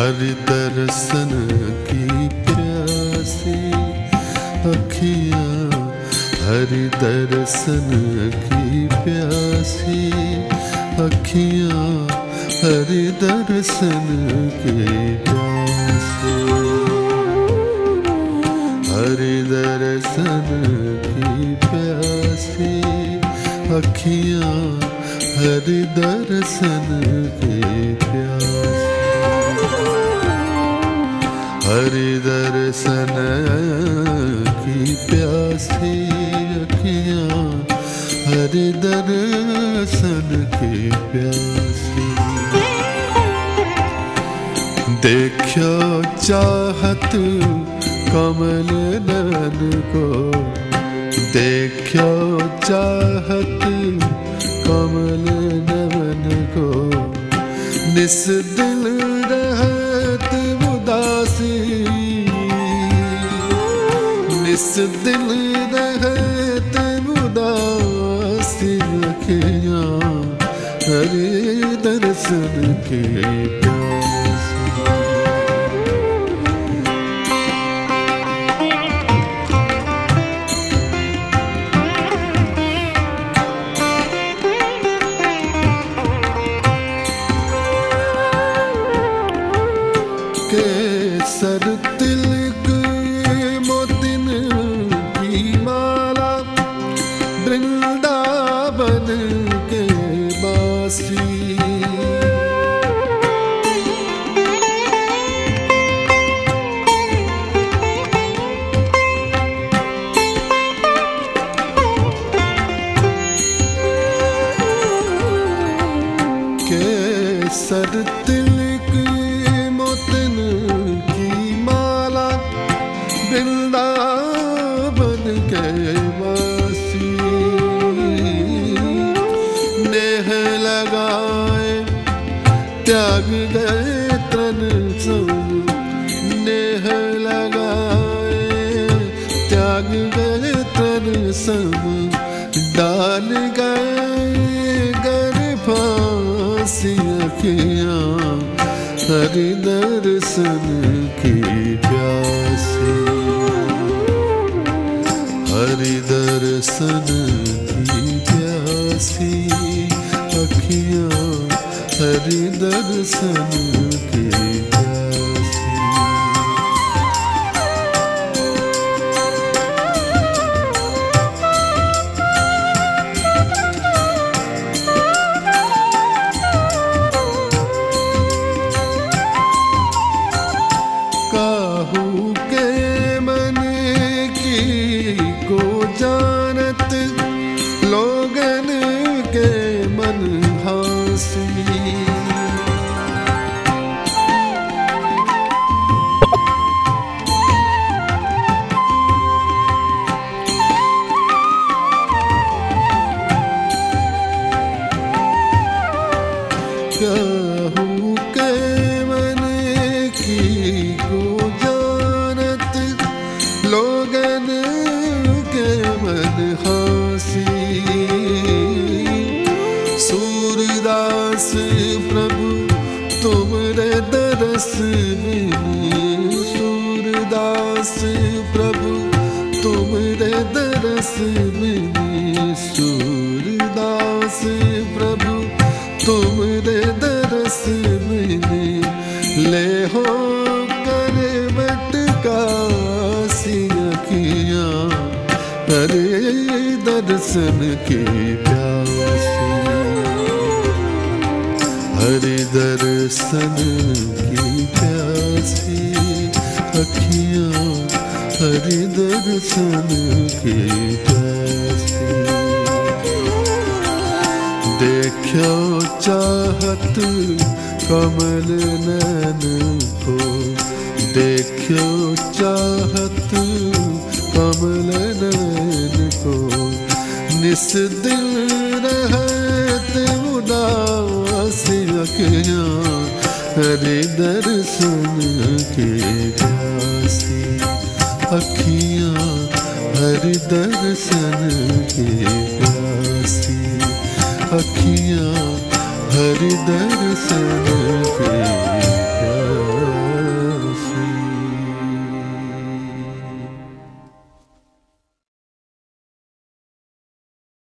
हर दर्शन की प्यासी अखिया, हर दर्शन की प्यासी अखिया, हर दर्शन की प्यासी। हर दर्शन की प्यासी अखियाँ, हर दर्शन की प्यासी। हरि दर्शन की प्यासी अखियाँ हरि दर्शन की प्यासी देखो चाहत कमल नन को देखो चाहत कमल नन को, निस दिल निस दिल रहत उदासी रखियाँ हरे दर्शन के प्यासी केसर केसर तिलक मोतिन की माला वृंदावन के वासी नेह लगाए त्याग गए तन सब नेह लगाए त्याग गए तन सब डाल गए गर फांसी किया हरि दर्शन की प्यासी। हरि दर्शन की प्यासी अखियाँ हरि दर्शन sensin तुमरे दरस सूरदास प्रभु, तुमरे दरस सूरदास प्रभु, तुमरे दरस ले हो कर बटका सी अखियाँ हरे दर्शन की प्यासी हरि दर्शन की प्यासी अखियाँ हरि दर्शन की प्यासी देखो चाहत कमल नैन को। देखो चाहत कमल नैन को। निस दिल उदास अखियाँ हरे दर्शन के प्यासी अखियाँ हरि दर्शन के प्यासी अखियाँ हरि दर्शन के